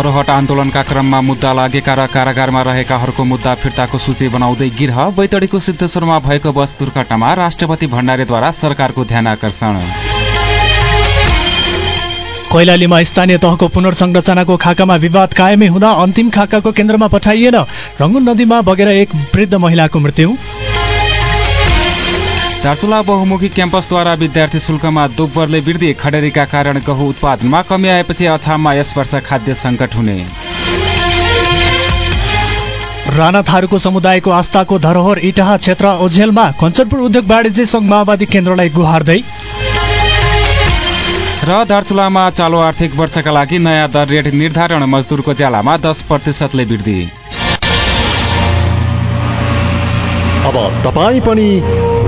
थरोहट आन्दोलनका क्रममा मुद्दा लागेका र कारागारमा रहेकाहरूको मुद्दा फिर्ताको सूची बनाउँदै गिरह बैतडीको सिद्धेश्वरमा भएको बस दुर्घटनामा राष्ट्रपति भण्डारीद्वारा सरकारको ध्यान आकर्षण। कैलालीमा स्थानीय तहको पुनर्संरचनाको खाकामा विवाद कायमै हुँदा अन्तिम खाकाको केन्द्रमा पठाइएन। रङ्गुन नदीमा बगेर एक वृद्ध महिलाको मृत्यु। चारचुला बहुमुखी क्याम्पसद्वारा विद्यार्थी शुल्कमा दोब्बरले वृद्धि खडेरीका कारण गहुँ उत्पादनमा कमी आएपछि अछाममा यस वर्ष खाद्य सङ्कट हुने। राणा थारूको समुदायको आस्थाको धरोहर इटाहा क्षेत्र ओझेलमा कञ्चनपुर उद्योग वाणिज्य सङ्घ माओवादी केन्द्रलाई गुहार्दै। र दार्चुलामा चालु आर्थिक वर्षका लागि नयाँ दर रेट निर्धारण मजदुरको ज्यालामा दस प्रतिशतले वृद्धि अब तपाईँ पनि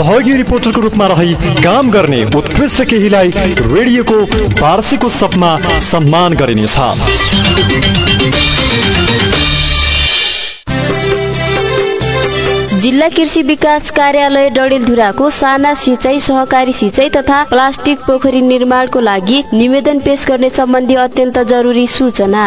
सहयोगी रिपोर्टरको रूपमा रही काम गर्ने उत्कृष्ट केहीलाई रेडियोको वार्षिक उत्सवमा सम्मान गरिनेछ। जिल्ला कृषि विकास कार्यालय डडेलधुराको साना सिँचाइ सहकारी सिँचाइ तथा प्लास्टिक पोखरी निर्माणको लागि निवेदन पेश गर्ने सम्बन्धी अत्यन्त जरुरी सूचना।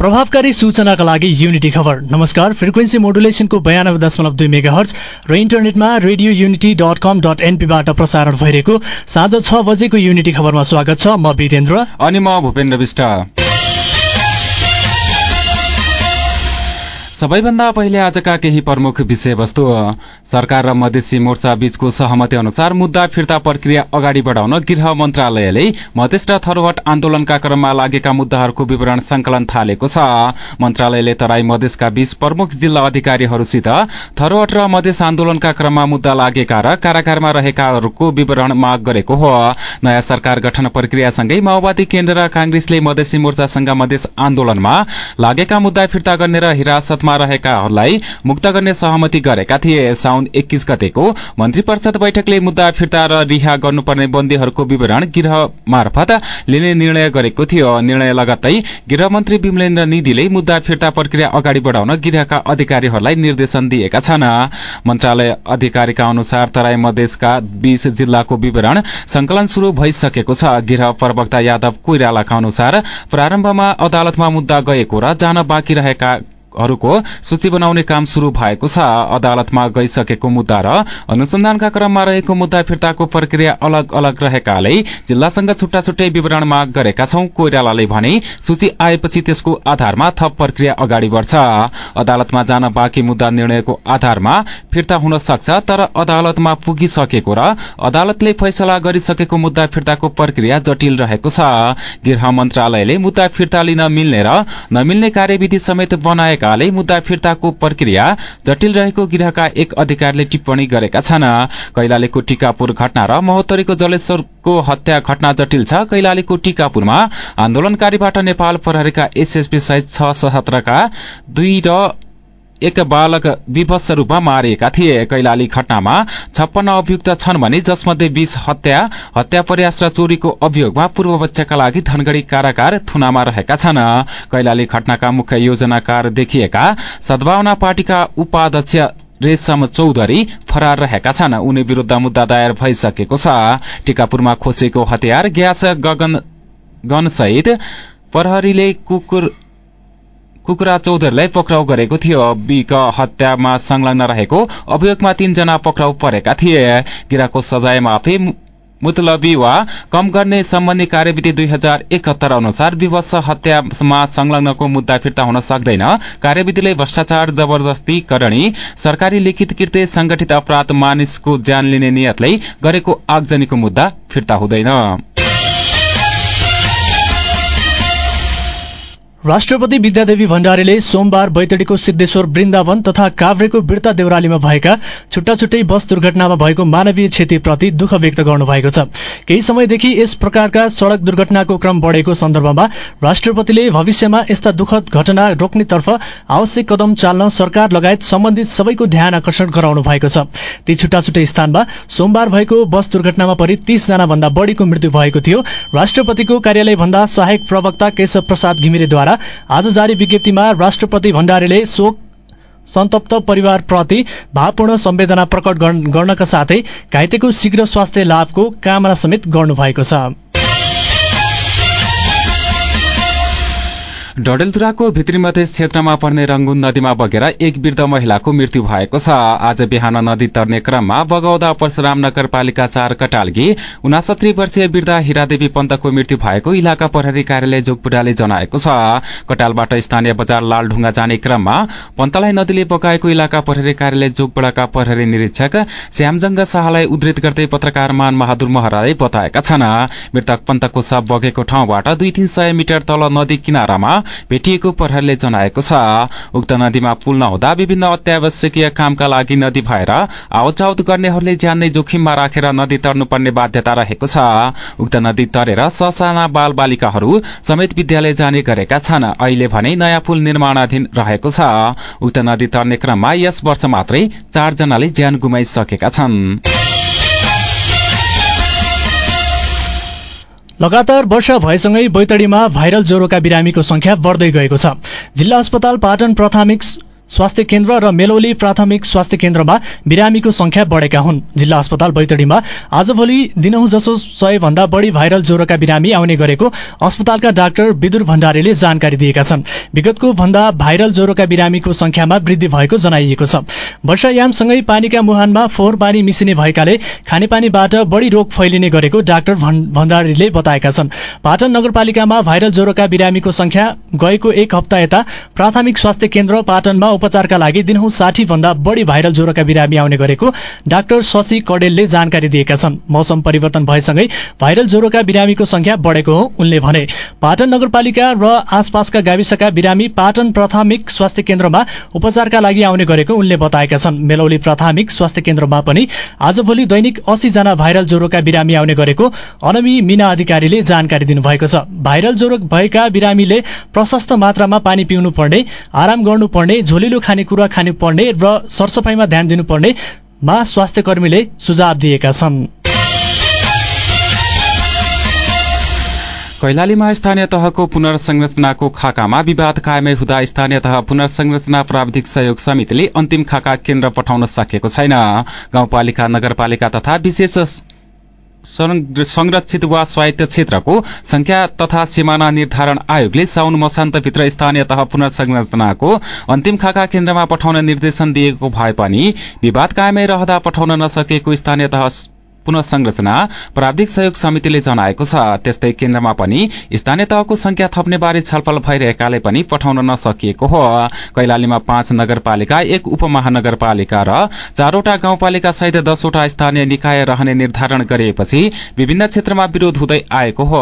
प्रभावकारी सूचनाका लागि युनिटी खबर। नमस्कार फ्रिक्वेन्सी मोडुलेसनको बयानब्बे दशमलव दुई मेगा हर्च र इन्टरनेटमा radio unity dot com dot एनपीबाट प्रसारण भइरहेको साँझ छ बजेको युनिटी खबरमा स्वागत छ। म वीरेन्द्र। अनि म भूपेन्द्र विष्ट। सबैभन्दा पहिले आजका केही प्रमुख विषयवस्तु। सरकार र मधेसी मोर्चा बीचको सहमति अनुसार मुद्दा फिर्ता प्रक्रिया अगाडि बढ़ाउन गृह मन्त्रालयले मधेस र थरोहट आन्दोलनका क्रममा लागेका मुद्दाहरूको विवरण संकलन थालेको छ। मन्त्रालयले तराई मधेसका बीच प्रमुख जिल्ला अधिकारीहरूसित थरोहट र मधेस आन्दोलनका क्रममा मुद्दा लागेका र कारागारमा रहेकाहरूको विवरण माग गरेको हो। नयाँ सरकार गठन प्रक्रियासँगै माओवादी केन्द्र र कांग्रेसले मधेसी मोर्चासँग मधेस आन्दोलनमा लागेका मुद्दा फिर्ता गर्ने र हिरासतमा रहेकाहरूलाई मुक्त गर्ने सहमति गरेका थिए। साउन एक्कीस गतेको मन्त्री परिषद बैठकले मुद्दा फिर्ता र रिहा गर्नुपर्ने बन्दीहरूको विवरण गृह मार्फत लिने निर्णय गरेको थियो। निर्णय लगत्तै गृहमन्त्री विमलेन्द्र निधिले मुद्दा फिर्ता प्रक्रिया अगाडि बढ़ाउन गृहका अधिकारीहरूलाई निर्देशन दिएका छन्। मन्त्रालय अधिकारीका अनुसार तराई मधेसका बीस जिल्लाको विवरण संकलन शुरू भइसकेको छ। गृह प्रवक्ता यादव कोइरालाका अनुसार प्रारम्भमा अदालतमा मुद्दा गएको र जान बाँकी रहेका हरूको सूची बनाउने काम शुरू भएको छ। अदालतमा गइसकेको मुद्दा र अनुसन्धानका क्रममा रहेको मुद्दा फिर्ताको प्रक्रिया अलग अलग रहेकाले जिल्लासँग छुट्टा छुट्टै विवरण माग गरेका छौं कोइरालाले भने सूची आएपछि त्यसको आधारमा थप प्रक्रिया अगाडि बढ़छ। अदालतमा जान बाँकी मुद्दा निर्णयको आधारमा फिर्ता हुन सक्छ तर अदालतमा पुगिसकेको र अदालतले फैसला गरिसकेको मुद्दा फिर्ताको प्रक्रिया जटिल रहेको छ। गृह मन्त्रालयले मुद्दा फिर्ता लिन मिल्ने र नमिल्ने कार्यविधि समेत बनाए भएकाले मुद्दा फिर्ताको प्रक्रिया जटिल रहेको गृहका एक अधिकारीले टिप्पणी गरेका छन्। कैलालीको टिकापुर घटना र महोत्तरीको जलेश्वरको हत्या घटना जटिल छ। कैलालीको टिकापुरमा आन्दोलनकारीबाट नेपाल प्रहरीका एसएसपी सहित छ सशस्त्रका दुई र एक बालक विभत्स रूपमा मारिएका थिए। कैलाली घटनामा छप्पन्न अभियुक्त छन् भने जसमध्ये बीस हत्या हत्या प्रयास र चोरीको अभियोगमा पूर्व बच्चाका लागि धनगढ़ी कारागार थुनामा रहेका छन्। कैलाली घटनाका मुख्य योजनाकार देखिएका सद्भावना पार्टीका उपाध्यक्ष रेशम चौधरी फरार रहेका छन्। उनी विरूद्ध मुद्दा दायर भइसकेको छ। टिकापुरमा खोसेको हतियार ग्यास गगन गनसहित प्रहरीले कुकुर कुकुरा चौधरीलाई पक्राउ गरेको थियो। बीक हत्यामा संलग्न रहेको अभियोगमा तीनजना पक्राउ परेका थिए। गिराको सजाय माफी मुतलबी वा कम गर्ने सम्बन्धी कार्यविधि दुई हजार एकहत्तर अनुसार विवश हत्यामा संलग्नको मुद्दा फिर्ता हुन सक्दैन। कार्यविधिले भ्रष्टाचार जबरजस्ती करणी सरकारी लिखित कृत्य संगठित अपराध मानिसको ज्यान लिने नियतले गरेको आगजनीको मुद्दा फिर्ता हुँदैन। राष्ट्रपति विद्यादेवी भण्डारीले सोमबार बैतडीको सिद्धेश्वर वृन्दावन तथा काभ्रेको बिर्ता देउरालीमा भएका छुट्टा छुट्टै बस दुर्घटनामा भएको मानवीय क्षतिप्रति दुःख व्यक्त गर्नुभएको छ। केही समयदेखि यस प्रकारका सड़क दुर्घटनाको क्रम बढ़ेको सन्दर्भमा राष्ट्रपतिले भविष्यमा यस्ता दुःखद घटना रोक्नेतर्फ आवश्यक कदम चाल्न सरकार लगायत सम्बन्धित सबैको ध्यान आकर्षण गराउनु भएको छ। ती छुट्टा छुट्टै स्थानमा सोमबार भएको बस दुर्घटनामा परि तीसजना भन्दा बढ़ीको मृत्यु भएको थियो। राष्ट्रपतिको कार्यालय भन्दा सहायक प्रवक्ता केशव प्रसाद घिमिरेद्वारा आज जारी विज्ञप्तिमा राष्ट्रपति भण्डारीले शोक सन्तप्त परिवारप्रति भावपूर्ण संवेदना प्रकट गर्नका साथै घाइतेको शीघ्र स्वास्थ्य लाभको कामना समेत गर्नुभएको छ। डडेलधुराको भित्री क्षेत्रमा पर्ने रंगुन नदीमा बगेर एक वृद्ध महिलाको मृत्यु भएको छ। आज बिहान नदी तर्ने क्रममा बगौदा परशुराम नगरपालिका चार कटालगी उनासत्तरी वर्षीय वृद्ध हिरादेवी पन्तको मृत्यु भएको इलाका प्रहरी कार्यालय जोगपुराले जनाएको छ। कटालबाट स्थानीय बजार लालढुङ्गा जाने क्रममा पन्तलाई नदीले बगाएको इलाका प्रहरी कार्यालय जोगपुराका प्रहरी निरीक्षक श्यामजंग शाहलाई उद्धृत गर्दै पत्रकार मान बहादुर महराले बताएका छन्। मृतक पन्तको शव बगेको ठाउँबाट दुई तीन सय मिटर तल नदी किनारामा भेटिएको प्रहरीले जनाएको छ। उक्त नदीमा पुल नहुँदा विभिन्न अत्यावश्यकीय कामका लागि नदी भएर आवतजावत गर्नेहरूले ज्यान नै जोखिममा राखेर नदी तर्नुपर्ने बाध्यता रहेको छ। उक्त नदी तरेर ससाना बाल बालिकाहरू समेत विद्यालय जाने गरेका छन्। अहिले भने नयाँ पुल निर्माणाधीन रहेको छ। उक्त नदी तर्ने क्रममा यस वर्ष मात्रै चारजनाले ज्यान गुमाइसकेका छन्। लगातार वर्षा भएसँगै बैतडीमा भाइरल ज्वरोका बिरामीको संख्या बढ्दै गएको छ। जिल्ला अस्पताल पाटन प्राथमिक स्वास्थ्य केन्द्र र मेलौली प्राथमिक स्वास्थ्य केन्द्रमा बिरामीको संख्या बढेका हुन्। जिल्ला अस्पताल बैतडीमा आजभोलि दिनहुँ जसो सय भन्दा बढ़ी भाइरल ज्वरोका बिरामी आउने गरेको अस्पतालका डाक्टर विदुर भण्डारीले जानकारी दिएका छन्। विगतको भन्दा भाइरल ज्वरोका बिरामीको संख्यामा वृद्धि भएको जनाइएको छ। वर्षायामसँगै पानीका मुहानमा फोहोर पानी मिसिने भएकाले खानेपानीबाट बढ़ी रोग फैलिने गरेको डाक्टर भण्डारीले बताएका छन्। पाटन नगरपालिकामा भाइरल ज्वरोका बिरामीको संख्या गएको एक हप्ता यता प्राथमिक स्वास्थ्य केन्द्र पाटनमा उपचारका लागि दिनहुँ साठी भन्दा बढी भाइरल ज्वरोका बिरामी आउने गरेको डाक्टर शशि कडेलले जानकारी दिएका छन्। मौसम परिवर्तन भएसँगै भाइरल ज्वरोका बिरामीको संख्या बढेको हो उनले भने। पाटन नगरपालिका र आसपासका गाविसका बिरामी पाटन प्राथमिक स्वास्थ्य केन्द्रमा उपचारका लागि आउने गरेको उनले बताएका छन्। मेलौली प्राथमिक स्वास्थ्य केन्द्रमा पनि आजभोलि दैनिक अस्सी जना भाइरल ज्वरोका बिरामी आउने गरेको अनमी मीना अधिकारीले जानकारी दिनुभएको छ। भाइरल ज्वरो भएका बिरामीले प्रशस्त मात्रामा पानी पिउनु पर्ने आराम गर्नुपर्ने झोलिलो खानेकुरा खानुपर्ने र सरसफाइमा ध्यान दिनुपर्ने मा स्वास्थ्य कर्मीले सुझाव दिएका छन्। कैलालीमा स्थानीय तहको पुनर्संरचनाको खाकामा विवाद कायमै हुँदा स्थानीय तह पुनर्संरचना प्राविधिक सहयोग समितिले अन्तिम खाका केन्द्र पठाउन सकेको छैन। गाउँपालिका नगरपालिका तथा विशेष संरक्षित वा स्वायत्त क्षेत्रको संख्या तथा सिमाना निर्धारण आयोगले साउन मसान्तभित्र स्थानीय तह पुनर्संरचनाको अन्तिम खाका केन्द्रमा पठाउन निर्देशन दिएको भए पनि विवाद कायमै रहँदा पठाउन नसकेको स्थानीय तह पुनः संरचना प्राविधिक सहयोग समितिले जनाएको छ। त्यस्तै केन्द्रमा पनि स्थानीय तहको संख्या थप्ने बारे छलफल भइरहेकाले पनि पठाउन नसकिएको हो। कैलालीमा पाँच नगरपालिका एक उपमहानगरपालिका र चारवटा गाउँपालिका सहित दसवटा स्थानीय निकाय रहने निर्धारण गरिएपछि विभिन्न क्षेत्रमा विरोध हुँदै आएको हो।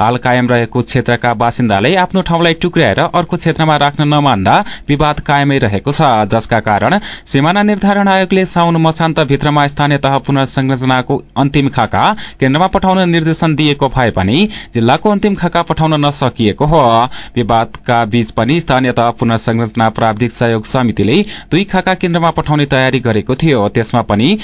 हाल कायम रहेको क्षेत्रका बासिन्दाले आफ्नो ठाउँलाई टुक्र्याएर अर्को क्षेत्रमा राख्न नमान्दा विवाद कायमै रहेको छ। जसका कारण सिमाना निर्धारण आयोगले साउन मसान्तभित्रमा स्थानीय तह पुनर्संरचनाको अन्तिम खाका केन्द्रमा पठाउन निर्देशन दिएको भए पनि जिल्लाको अन्तिम खाका पठाउन नसकिएको हो। विवादका बीच पनि स्थानीय तह पुनर्संरचना प्राविधिक सहयोग समितिले दुई खाका केन्द्रमा पठाउने तयारी गरेको थियो। त्यसमा पनि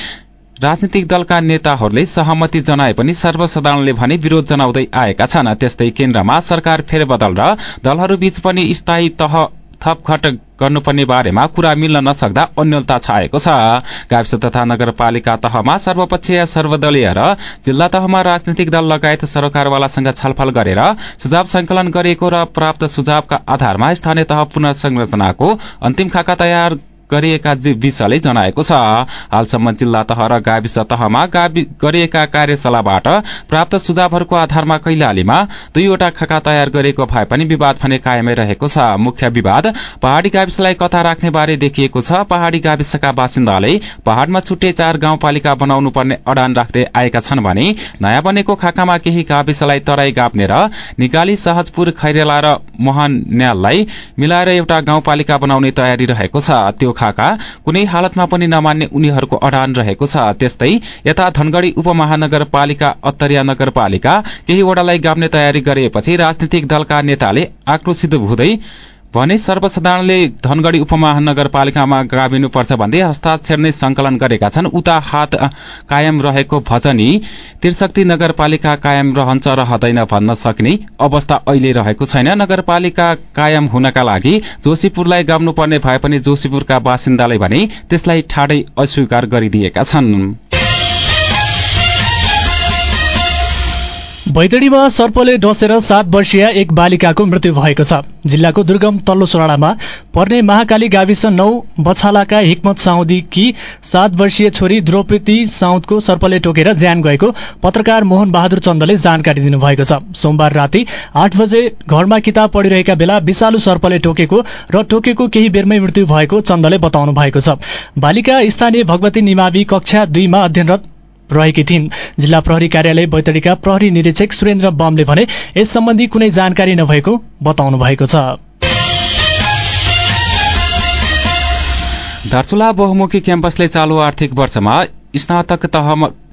राजनीतिक दलका नेताहरूले सहमति जनाए पनि सर्वसाधारणले भने विरोध जनाउँदै आएका छन्। त्यस्तै केन्द्रमा सरकार फेरबदल र दलहरूबीच पनि स्थायी तह थपघट गर्नुपर्ने बारेमा कुरा मिल्न नसक्दा अन्यलता छाएको छ। गाविस तथा नगरपालिका तहमा सर्वपक्षीय सर्वदलीय र जिल्ला तहमा राजनीतिक दल लगायत सरकारवालासँग छलफल गरेर सुझाव संकलन गरिएको र प्राप्त सुझावका आधारमा स्थानीय तह पुनर्संरचनाको अन्तिम खाका तयार गरिएका विषले जनाएको छ। हालसम्म जिल्ला तह र गाविस तहमा गरिएका कार्यशालाबाट प्राप्त सुझावहरूको आधारमा कैलालीमा दुईवटा खाका तयार गरेको भए पनि विवाद भने कायमै रहेको छ। मुख्य विवाद पहाड़ी गाविसलाई कता राख्ने बारे देखिएको छ। पहाड़ी गाविसका बासिन्दाले पहाड़मा छुट्टे चार गाउँपालिका बनाउनु पर्ने अडान राख्दै आएका छन् भने नयाँ बनेको खाकामा केही गाविसलाई तराई गाप्ने र निकाली सहजपुर खैरेला र मोहन्याललाई मिलाएर एउटा गाउँपालिका बनाउने तयारी रहेको छ। खाका कुनै हालतमा पनि नमान्ने उनीहरूको अडान रहेको छ। त्यस्तै यता धनगढ़ी उपमहानगरपालिका अत्तरिया नगरपालिका केही वडालाई गाप्ने तयारी गरिएपछि राजनीतिक दलका नेताले आक्रोशित हुँदै भने सर्वसाधारणले धनगढ़ी उपमहानगरपालिकामा गाभिनुपर्छ भन्दै हस्ताक्षर नै संकलन गरेका छन्। उता हात कायम रहेको भजनी त्रिशक्ति नगरपालिका कायम रहन्छ रहँदैन भन्न सक्ने अवस्था अहिले रहेको छैन। नगरपालिका कायम हुनका लागि जोशीपुरलाई गाउनुपर्ने भए पनि जोशीपुरका बासिन्दाले भने त्यसलाई ठाडै अस्वीकार गरिदिएका छनृ। बैतडीमा सर्पले डसेर सात वर्षीय एक बालिकाको मृत्यु भएको छ। जिल्लाको दुर्गम तल्लो सोराडामा पर्ने महाकाली गाविस नौ बछालाका हिक्मत साउदीकी सात वर्षीय छोरी द्रौपदी साउदको सर्पले टोकेर ज्यान गएको पत्रकार मोहन बहादुर चन्दले जानकारी दिनुभएको छ। सोमबार राति आठ बजे घरमा किताब पढिरहेका बेला विषालु सर्पले टोकेको र टोकेको केही बेरमै मृत्यु भएको चन्दले बताउनु भएको छ। बालिका स्थानीय भगवती निमावि कक्षा दुईमा अध्ययनरत रहेकी थिइन्। जिल्ला प्रहरी कार्यालय बैतडीका प्रहरी निरीक्षक सुरेन्द्र बमले भने यस सम्बन्धी कुनै जानकारी नभएको बताउनु भएको छ। दार्चुला बहुमुखी क्याम्पसले चालू आर्थिक वर्षमा स्नातक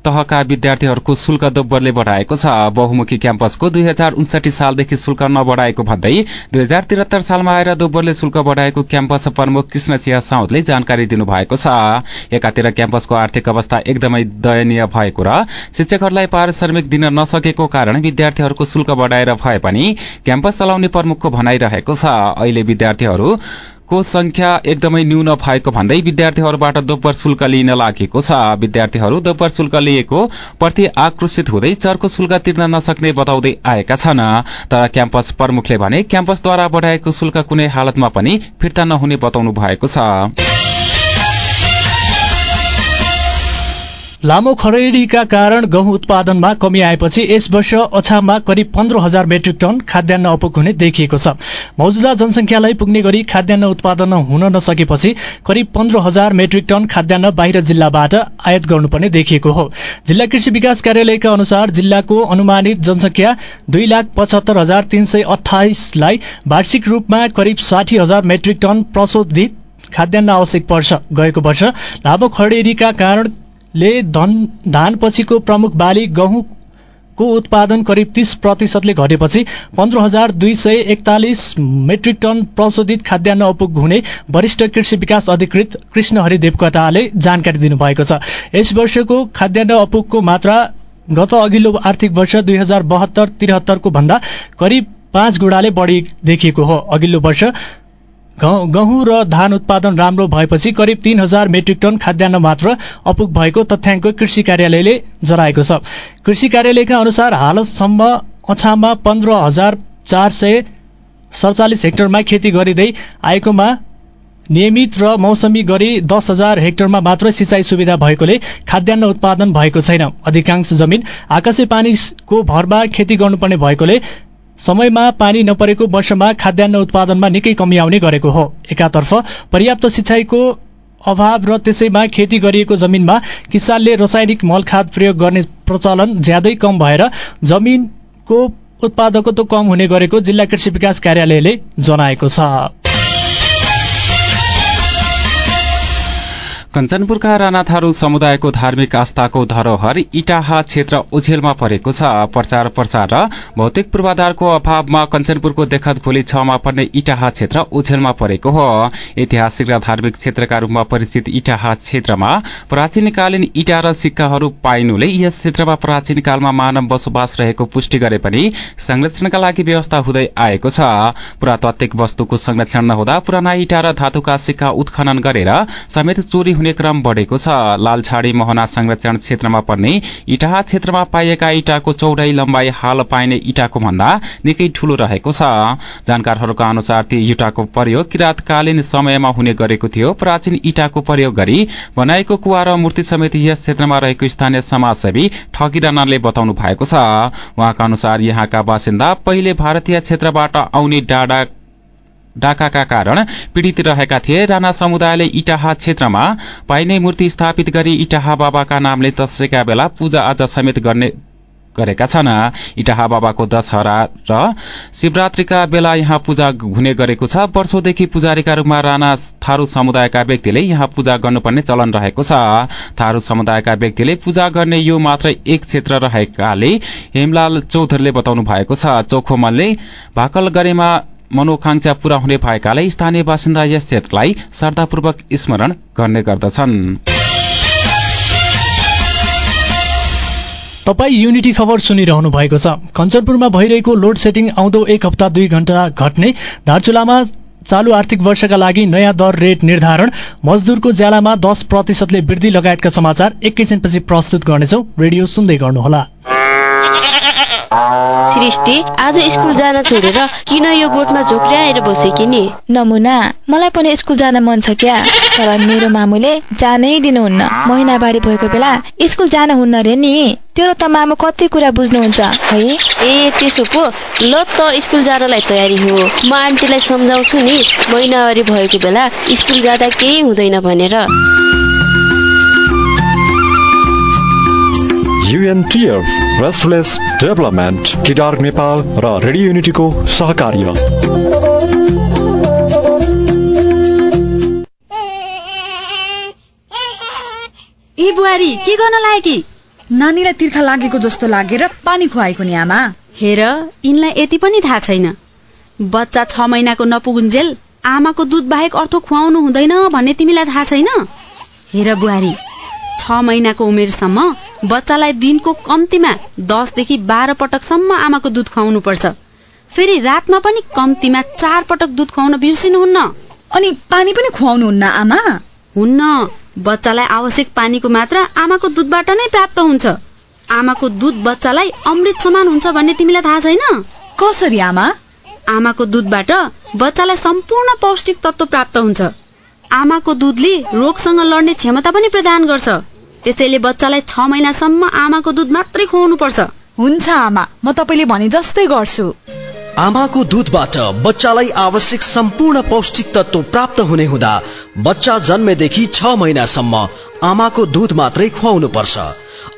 तहका विद्यार्थीहरूको शुल्क दोब्बरले बढाएको छ। बहुमुखी क्याम्पसको दुई हजार उन्साठी सालदेखि शुल्क नबढाएको भन्दै दुई हजार त्रिहत्तर सालमा आएर दोब्बरले शुल्क बढाएको क्याम्पस प्रमुख कृष्ण सिंह साउदले जानकारी दिनुभएको छ। एकातिर क्याम्पसको आर्थिक अवस्था एकदमै दयनीय भएको र शिक्षकहरूलाई पारिश्रमिक दिन नसकेको कारण विद्यार्थीहरूको शुल्क बढाएर भए पनि क्याम्पस चलाउने प्रमुखको भनाइरहेको छ। अहिले विद्यार्थीहरू को संख्या एकदमै न्यून भएको भन्दै विद्यार्थीहरूबाट दोब्बर शुल्क लिन लागेको छ। विद्यार्थीहरू दोब्बर शुल्क लिएको प्रति आक्रोशित हुँदै चर्को शुल्क तिर्न नसक्ने बताउँदै आएका छन्। तर क्याम्पस प्रमुखले भने क्याम्पसद्वारा बढ़ाएको शुल्क कुनै हालतमा पनि फिर्ता नहुने बताउनु भएको छ। लामो खरेडीका कारण गहुँ उत्पादनमा कमी आएपछि यस वर्ष अछाममा करिब पन्ध्र हजार मेट्रिक टन खाद्यान्न अपुग हुने देखिएको छ। मौजुदा जनसङ्ख्यालाई पुग्ने गरी खाद्यान्न उत्पादन हुन नसकेपछि करिब पन्ध्र हजार मेट्रिक टन खाद्यान्न बाहिर जिल्लाबाट आयात गर्नुपर्ने देखिएको हो। जिल्ला कृषि विकास कार्यालयका अनुसार जिल्लाको अनुमानित जनसङ्ख्या दुई लाख पचहत्तर हजार तीन सय अठाइसलाई वार्षिक रूपमा करिब साठी हजार मेट्रिक टन प्रशोधित खाद्यान्न आवश्यक पर्छ गएको वर्ष लामो खडेरीका कारण ले धान पछिको प्रमुख बाली गहुँको उत्पादन करिब तीस प्रतिशतले घटेपछि पन्ध्र हजार दुई सय एकतालिस मेट्रिक टन प्रशोधित खाद्यान्न उपभोग हुने वरिष्ठ कृषि विकास अधिकृत कृष्ण हरिदेव कटाले जानकारी दिनुभएको छ। यस वर्षको खाद्यान्न उपभोगको मात्रा गत अघिल्लो आर्थिक वर्ष दुई हजार बहत्तर त्रिहत्तरको भन्दा करिब पाँच गुणाले बढी देखिएको हो। अघिल्लो वर्ष गहुँ र धान उत्पादन राम्रो भएपछि करिब तीन हजार मेट्रिक टन खाद्यान्न मात्र अपुग भएको तथ्याङ्क कृषि कार्यालयले जनाएको छ। कृषि कार्यालयका अनुसार हालसम्म अछाममा पन्ध्र हजार चार सय सडचालिस हेक्टरमा खेती गरिँदै आएकोमा नियमित र मौसमी गरी दस हजार हेक्टरमा मात्र सिंचाई सुविधा भएकोले खाद्यान्न उत्पादन भएको छैन। अधिकांश जमिन आकाशे पानीको भरमा खेती गर्नुपर्ने भएकोले समयमा पानी नपरेको वर्षमा खाद्यान्न उत्पादनमा निकै कमी आउने गरेको हो। एकातर्फ पर्याप्त सिंचाईको अभाव र त्यसैमा खेती गरिएको जमिनमा किसानले रासायनिक मलखाद प्रयोग गर्ने प्रचलन ज्यादै कम भएर जमिनको उत्पादकत्व कम हुने गरेको जिल्ला कृषि विकास कार्यालयले जनाएको छ। कञ्चनपुरका राणा थारू समुदायको धार्मिक आस्थाको धरोहर इटाहा क्षेत्र ओझेलमा परेको छ। प्रचार प्रसार र भौतिक पूर्वाधारको अभावमा कञ्चनपुरको देखत खोली छमा पर्ने इटाहा क्षेत्र ओझेलमा परेको हो। ऐतिहासिक र धार्मिक क्षेत्रका रूपमा परिचित इटाहा क्षेत्रमा प्राचीनकालीन इटा र सिक्काहरू पाइनुले यस क्षेत्रमा प्राचीन कालमा मानव बसोबास रहेको पुष्टि गरे पनि संरक्षणका लागि व्यवस्था हुँदै आएको छ। पुरातात्विक वस्तुको संरक्षण नहुँदा पुराना इटा र धातुका सिक्का उत्खनन गरेर समेत चोरी हुने क्रम बढ़ेको छ। लालछाडी मोहना संरक्षण क्षेत्रमा पर्ने इटाहा क्षेत्रमा पाइएका इटाको चौडाई लम्बाई हाल पाइने इटाको भन्दा निकै ठूलो रहेको छ। जानकारहरूका अनुसार ती इटाको प्रयोग किरातकालीन समयमा हुने गरेको थियो। प्राचीन इटाको प्रयोग गरी बनाएको कुवा र मूर्ति समेत यस क्षेत्रमा रहेको स्थानीय समाजसेवी ठगी राणाले बताउनु भएको छ। उहाँका अनुसार यहाँका बासिन्दा पहिले भारतीय क्षेत्रबाट आउने डाँडा डाकाका कारण पीड़ित रहेका थिए। राणा समुदायले इटाहा क्षेत्रमा पाइने मूर्ति स्थापित गरी इटाहा बाबाका नामले तस्सेका बेला पूजा आजा समेत गर्ने गरेका छन्। इटाहा बाबाको दशहरा र शिवरात्रिका बेला यहाँ पूजा हुने गरेको छ। वर्षौंदेखि पुजारीका रूपमा राणा थारू समुदायका व्यक्तिले यहाँ पूजा गर्नुपर्ने चलन रहेको छ। थारू समुदायका व्यक्तिले पूजा गर्ने यो मात्र एक क्षेत्र रहेकाले हेमलाल चौधरीले बताउनु भएको छ। चोखोमलले भाकल गरेमा मनोकांक्षा पूरा हुने भएकाले स्थानीय बासिन्दा यस क्षेत्रलाई श्रद्धापूर्वक स्मरण गर्ने गर्दछन्। तपाईँ युनिटी खबर सुनिरहनु भएको छ। कञ्चनपुरमा भइरहेको लोड सेटिङ आउँदो एक हप्ता दुई घण्टा घट्ने दार्चुलामा चालु आर्थिक वर्षका लागि नयाँ दर रेट निर्धारण मजदुरको ज्यालामा दस प्रतिशतले वृद्धि लगायतका समाचार एकैछिनपछि प्रस्तुत गर्नेछौ। रेडियो सुन्दै गर्नुहोला। सृष्टि आज स्कुल जान छोडेर किन यो गोठमा झोक्ल्याएर बसेकी नि नमुना मलाई पनि स्कुल जान मन छ क्या? तर मेरो मामुले जानै दिनुहुन्न। महिनाबारी भएको बेला स्कुल जान हुन्न रे नि। तेरो त मामु कति कुरा बुझ्नुहुन्छ है? ए त्यसो पो। ल त स्कुल जानलाई तयारी हो। म आन्टीलाई सम्झाउँछु नि। महिनावारी भएको बेला स्कुल जाँदा केही हुँदैन भनेर। युएनटिएफ रेस्टलेस डेभलपमेन्ट किडार नेपाल र रेडियो युनिटीको सहकार्य ए बुहारी के गर्न कि नानीलाई तिर्खा लागेको जस्तो लागेर पानी खुवाएको नि आमा। हेर यिनलाई यति पनि थाहा छैन। बच्चा छ महिनाको नपुगुन्जेल आमाको दुध बाहेक अर्थ खुवाउनु हुँदैन भन्ने तिमीलाई थाहा छैन? हेर बुहारी छ महिनाको उमेरसम्म बच्चालाई दिनको कम्तीमा दसदेखि बाह्र पटकसम्म आमाको दुध खुवाउनु पर्छ फेरि रातमा पनि कम्तीमा चार पटक दुध खुवाउन बिर्सिनुहुन्न। अनि पानी पनि खुवाउनुहुन्न आमा? हुन्न। बच्चालाई आवश्यक पानीको मात्रा आमाको दुधबाट नै प्राप्त हुन्छ। आमाको दुध बच्चालाई अमृत समान हुन्छ भन्ने तिमीलाई थाहा छैन? कसरी आमा? आमाको दुधबाट बच्चालाई सम्पूर्ण पौष्टिक तत्व प्राप्त हुन्छ। आमाको दुधले रोगसँग लड्ने क्षमता पनि प्रदान गर्छ। त्यसैले बच्चालाई छ महिनासम्म आमाको दुध मात्रै खुवाउनुपर्छ। हुन्छ आमा म तपाईँले भने जस्तै गर्छु। आमाको दुधबाट बच्चालाई आवश्यक सम्पूर्ण पौष्टिक तत्व प्राप्त हुने हुँदा बच्चा जन्मेदेखि छ महिनासम्म आमाको दुध मात्रै खुवाउनु पर्छ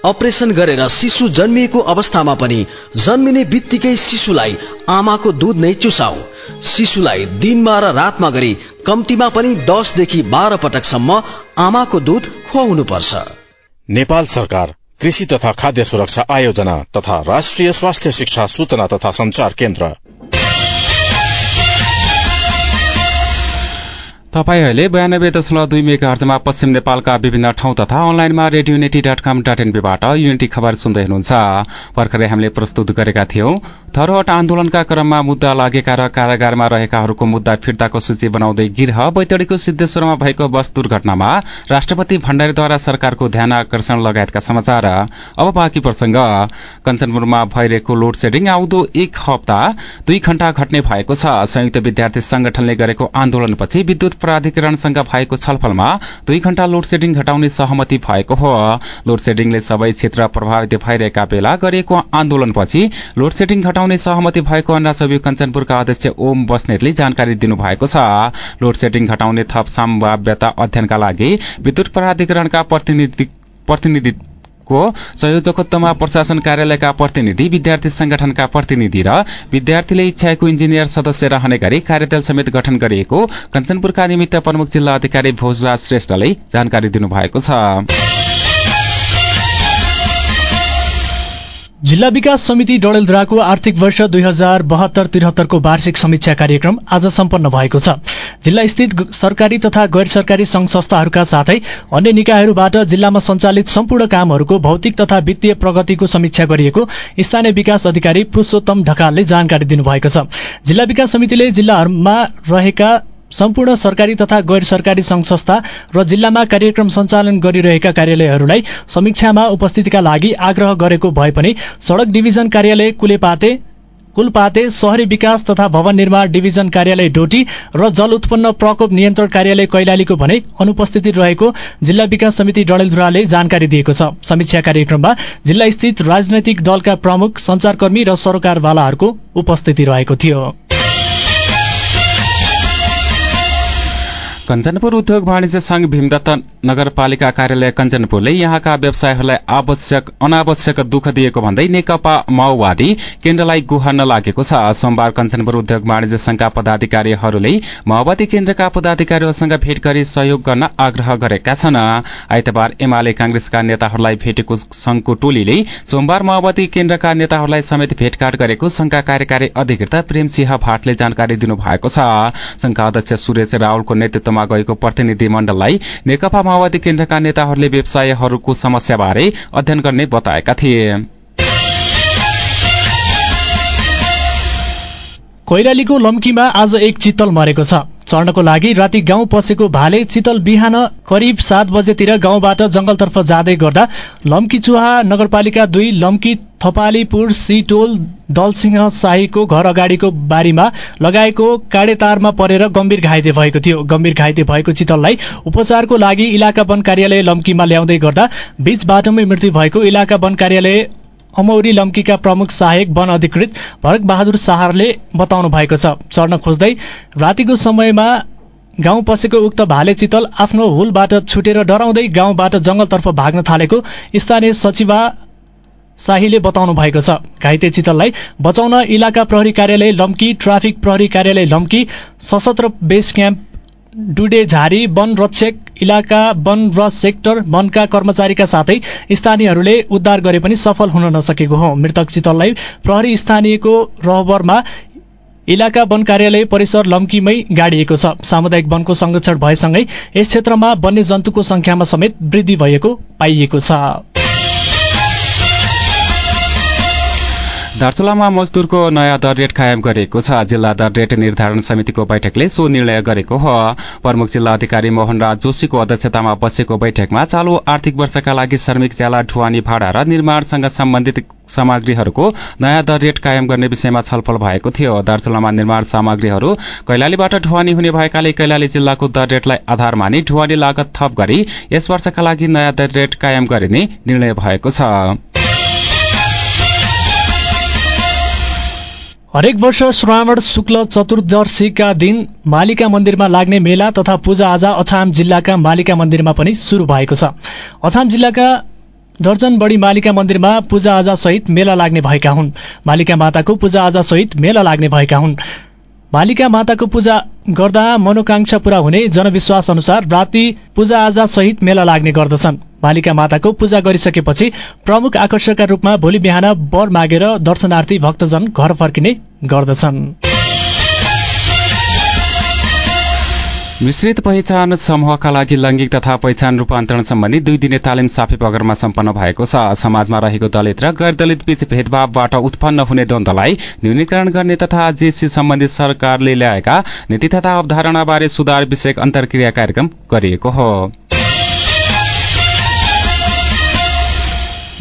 अपरेसन गरेर शिशु जन्मिएको अवस्थामा पनि जन्मिने बित्तिकै शिशुलाई आमाको दुध नै चुसाउ। शिशुलाई दिनमा र रातमा गरी कम्तीमा पनि दसदेखि बाह्र पटकसम्म आमाको दुध खुवाउनु पर्छ नेपाल सरकार कृषि तथा खाद्य सुरक्षा आयोजना तथा राष्ट्रिय स्वास्थ्य शिक्षा सूचना तथा संचार केन्द्र। तपाईँ अहिले बयानब्बे दशमलव दुई मेगा पश्चिम नेपालका विभिन्न ठाउँ तथा अनलाइनमा radio unity dot com dot एनपीबाट unity खबर सुन्दै हुनुहुन्छ। भर्खरै हामीले प्रस्तुत गरेका थियौं थरहट आन्दोलनका क्रममा मुद्दा लागेका र कारागारमा रहेकाहरूको मुद्दा फिर्ताको सूची बनाउँदै गिरह बैतडीको सिद्धेश्वरमा भएको बस दुर्घटनामा राष्ट्रपति भण्डारीद्वारा सरकारको ध्यान आकर्षण लगायतका समाचार। अब बाँकी प्रसंग। कञ्चनपुरमा भइरहेको लोड सेडिङ आउँदो एक हप्ता दुई घण्टा घट्ने भएको छ। संयुक्त विद्यार्थी संगठनले गरेको आन्दोलनपछि विद्युत प्राधिकरणसँग भएको छलफलमा दुई घण्टा लोड सेडिङ घटाउने सहमति भएको हो। लोड सेडिङले सबै क्षेत्र प्रभावित भइरहेका बेला गरिएको आन्दोलनपछि लोड सेडिङ घटाउने सहमति भएको अन्ना सभी कञ्चनपुरका अध्यक्ष ओम बस्नेतले जानकारी दिनुभएको छ। लोड सेडिङ घटाउने थप सम्भाव्यता अध्ययनका लागि विद्युत प्राधिकरणका प्रतिनिधि को संयोजकत्वमा प्रशासन कार्यालयका प्रतिनिधि विद्यार्थी संगठनका प्रतिनिधि र विद्यार्थीले इच्छाएको इन्जिनियर सदस्य रहने गरी कार्यदल समेत गठन गरिएको कञ्चनपुरका निमित्त प्रमुख जिल्ला अधिकारी भोजराज श्रेष्ठले जानकारी दिनुभएको छ। जिल्ला विकास समिति डडेलधुराको आर्थिक वर्ष दुई हजार बहत्तर त्रिहत्तरको वार्षिक समीक्षा कार्यक्रम आज सम्पन्न भएको छ। जिल्ला स्थित सरकारी तथा गैर सरकारी संघ संस्थाहरूका साथै अन्य निकायहरूबाट जिल्लामा सञ्चालित सम्पूर्ण कामहरूको भौतिक तथा वित्तीय प्रगतिको समीक्षा गरिएको स्थानीय विकास अधिकारी पुरूषोत्तम ढकालले जानकारी दिनुभएको छ। जिल्ला विकास समितिले जिल्लाहरूमा रहेका सम्पूर्ण सरकारी तथा गैर सरकारी संघ संस्था र जिल्लामा कार्यक्रम सञ्चालन गरिरहेका कार्यालयहरूलाई समीक्षामा उपस्थितिका लागि आग्रह गरेको भए पनि सड़क डिभिजन कार्यालय कुलेपाते कुलपाते शहरी विकास तथा भवन निर्माण डिभिजन कार्यालय डोटी र जल उत्पन्न प्रकोप नियन्त्रण कार्यालय कैलालीको भने अनुपस्थिति रहेको जिल्ला विकास समिति डडेलधुराले जानकारी दिएको छ। समीक्षा कार्यक्रममा जिल्ला स्थित राजनैतिक दलका प्रमुख संचारकर्मी र सरोकारवालाहरूको उपस्थिति रहेको थियो। कञ्चनपुर उद्योग वाणिज्य संघ भीमदत्त नगरपालिका कार्यालय कञ्चनपुरले यहाँका व्यवसायहरूलाई आवश्यक अनावश्यक दुःख दिएको भन्दै नेकपा माओवादी केन्द्रलाई गुहार्न लागेको छ। सोमबार कञ्चनपुर उद्योग वाणिज्य संघका पदाधिकारीहरूले माओवादी केन्द्रका पदाधिकारीहरूसँग भेट गरी सहयोग गर्न आग्रह गरेका छन्। आइतबार एमाले कांग्रेसका नेताहरूलाई भेटेको संघको टोलीले सोमबार माओवादी केन्द्रका नेताहरूलाई समेत भेटघाट गरेको संघका कार्यकारी अधिकृत प्रेमसिंह भाटले जानकारी दिनुभएको छ। संघका अध्यक्ष सुरेश रावलको नेतृत्वमा क्षेत्रमा गएको प्रतिनिधि मण्डललाई नेकपा माओवादी केन्द्रका नेताहरूले व्यवसायहरूको समस्याबारे अध्ययन गर्ने बताएका थिए। कोइरालीको लम्कीमा आज एक चित्तल मरेको छ। चढ्नको लागि राति गाउँ पसेको भाले चितल बिहान करिब सात बजेतिर गाउँबाट जंगलतर्फ जाँदै गर्दा लम्की चुहा नगरपालिका दुई लम्की थपालीपुर सिटोल दलसिंह शाहीको घर अगाडिको बारीमा लगाएको काडेतारमा परेर गम्भीर घाइते भएको थियो। गम्भीर घाइते भएको चितललाई उपचारको लागि इलाका वन कार्यालय लम्कीमा ल्याउँदै गर्दा बीच बाटोमै मृत्यु भएको इलाका वन कार्यालय अमौरी लम्कीका प्रमुख सहायक वन अधिकृत भरत बहादुर शाहरले बताउनु भएको छ। चढ्न खोज्दै रातिको समयमा गाउँ पसेको उक्त भाले चितल आफ्नो हुलबाट छुटेर डराउँदै गाउँबाट जंगलतर्फ भाग्न थालेको स्थानीय सचिवा शाहीले बताउनु भएको छ। घाइते चितललाई बचाउन इलाका प्रहरी कार्यालय लम्की ट्राफिक प्रहरी कार्यालय लम्की सशस्त्र बेस क्याम्प डुडे झारी वन रक्षक इलाका वन र सेक्टर वनका कर्मचारीका साथै स्थानीयहरूले उद्धार गरे पनि सफल हुन नसकेको हो। मृतक चितललाई प्रहरी स्थानीयको रहबरमा इलाका वन कार्यालय परिसर लम्कीमै गाडिएको छ। सामुदायिक वनको संरक्षण भएसँगै यस क्षेत्रमा वन्य जन्तुको संख्यामा समेत वृद्धि भएको पाइएको छ। दार्चुलामा मजदुरको नयाँ दर रेट कायम गरिएको छ। जिल्ला दर रेट निर्धारण समितिको बैठकले सो निर्णय गरेको हो। प्रमुख जिल्ला अधिकारी मोहनराज जोशीको अध्यक्षतामा बसेको बैठकमा चालू आर्थिक वर्षका लागि श्रमिक ज्याला ढुवानी भाडा र निर्माणसँग सम्बन्धित सामग्रीहरूको नयाँ दर रेट कायम गर्ने विषयमा छलफल भएको थियो। दार्चुलामा निर्माण सामग्रीहरू कैलालीबाट ढुवानी हुने भएकाले कैलाली जिल्लाको दर रेटलाई आधार मानि ढुवानी लागत थप गरी यस वर्षका लागि नयाँ दर रेट कायम गरिने निर्णय भएको छ। हरेक वर्ष श्रावण शुक्ल चतुर्दशीका दिन मालिका मन्दिरमा लाग्ने मेला तथा पूजाआजा अछाम जिल्लाका मालिका मन्दिरमा पनि शुरू भएको छ। अछाम जिल्लाका दर्जन बढी मालिका मन्दिरमा पूजाआजा सहित मेला लाग्ने भएका हुन्। मालिका माताको पूजाआजा सहित मेला लाग्ने भएका हुन्। मालिका माताको पूजा गर्दा मनोकांक्षा पूरा हुने जनविश्वास अनुसार राति पूजाआजा सहित मेला लाग्ने गर्दछन्। मालिका माताको पूजा गरिसकेपछि प्रमुख आकर्षकका रूपमा भोलि बिहान वर मागेर दर्शनार्थी भक्तजन घर फर्किने गर्दछन्। मिश्रित पहिचान समूहका लागि लैङ्गिक तथा पहिचान रूपान्तरण सम्बन्धी दुई दिने तालिम साफे बगरमा सम्पन्न भएको छ। समाजमा रहेको दलित र गैर दलित बीच भेदभावबाट उत्पन्न हुने द्वन्दलाई न्यूनीकरण गर्ने तथा जेसी सम्बन्धी सरकारले ल्याएका नीति तथा अवधारणाबारे सुधार विषयक अन्तर्क्रिया कार्यक्रम गरिएको हो।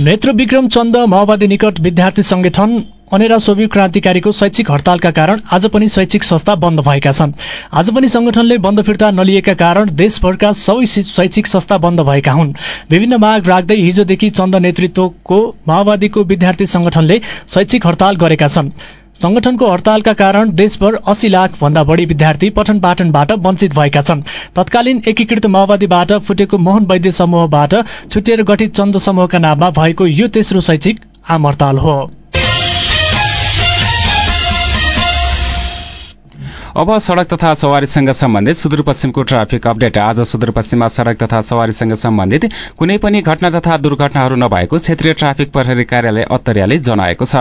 नेत्र विक्रम चन्द माओवादी निकट विद्यार्थी संगठन अनेरा सोभि क्रान्तिकारीको शैक्षिक हड़तालका कारण आज पनि शैक्षिक संस्था बन्द भएका छन्। आज पनि संगठनले बन्द फिर्ता नलिएका कारण देशभरका सबै शैक्षिक संस्था बन्द भएका हुन्। विभिन्न माग राख्दै हिजोदेखि चन्द नेतृत्वको माओवादीको विद्यार्थी संगठनले शैक्षिक हड़ताल गरेका छन्। संगठनको हड़तालका कारण देशभर अस्सी लाख भन्दा बढी विद्यार्थी पठन पाठनबाट वञ्चित भएका छन्। तत्कालीन एकीकृत माओवादीबाट फुटेको मोहन वैद्य समूहबाट छुटिएर गठित चन्द समूहका नाममा भएको यो तेस्रो शैक्षिक आम हड़ताल हो। अब सड़क तथा सवारीसँग सम्बन्धित सुदूरपश्चिमको ट्राफिक अपडेट। आज सुदूरपश्चिममा सड़क तथा सवारीसँग सम्बन्धित कुनै पनि घटना तथा दुर्घटनाहरू नभएको क्षेत्रीय ट्राफिक प्रहरी कार्यालय अत्तरियाले जनाएको छ।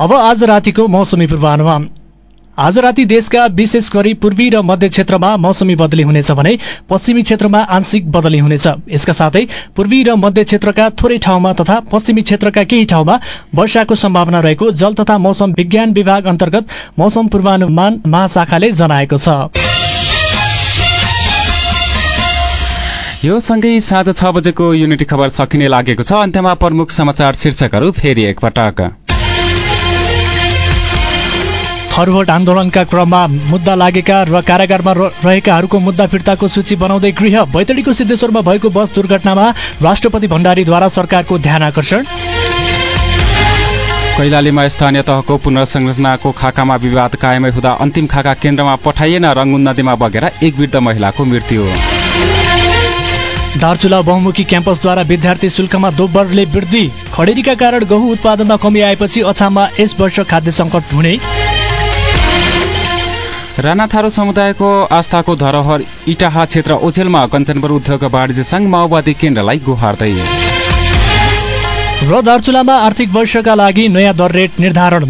अब आज रातिको मौसमी पूर्वानुमान। आज राति देशका विशेष गरी पूर्वी र मध्य क्षेत्रमा मौसमी बदली हुनेछ भने पश्चिमी क्षेत्रमा आंशिक बदली हुनेछ। यसका साथै पूर्वी र मध्य क्षेत्रका थोरै ठाउँमा तथा पश्चिमी क्षेत्रका केही ठाउँमा वर्षाको सम्भावना रहेको जल तथा मौसम विज्ञान विभाग अन्तर्गत मौसम पूर्वानुमान महाशाखाले जनाएको छ। यो सँगै साँझ छ बजेको युनिटी खबर सकिने लागेको छ। अन्त्यमा प्रमुख समाचार शीर्षकहरू फेरि एकपटक। थरवट आन्दोलनका क्रममा मुद्दा लागेका र कारागारमा रहेकाहरूको मुद्दा फिर्ताको सूची बनाउँदै गृह बैतडीको सिद्धेश्वरमा भएको बस दुर्घटनामा राष्ट्रपति भण्डारीद्वारा सरकारको ध्यान आकर्षण। कैलालीमा स्थानीय तहको पुनर्संरचनाको खाकामा विवाद कायमै हुँदा अन्तिम खाका केन्द्रमा पठाइएन रङ्गुन नदीमा बगेर एक वृद्ध महिलाको मृत्यु। दार्चुला बहुमुखी क्याम्पसद्वारा विद्यार्थी शुल्कमा दोब्बरले वृद्धि। खडेरीका कारण गहुँ उत्पादनमा कमी आएपछि अछाममा यस वर्ष खाद्य सङ्कट हुने। राणा थारू समुदायको आस्थाको धरोहर इटाहा क्षेत्र ओझेलमा कञ्चनपुर उद्योग वाणिज्य संघ माओवादी केन्द्रलाई गुहार्दै। र दार्चुलामा आर्थिक वर्षका लागि नयाँ दर रेट निर्धारण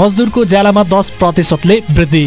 मजदुरको ज्यालामा दस प्रतिशतले वृद्धि।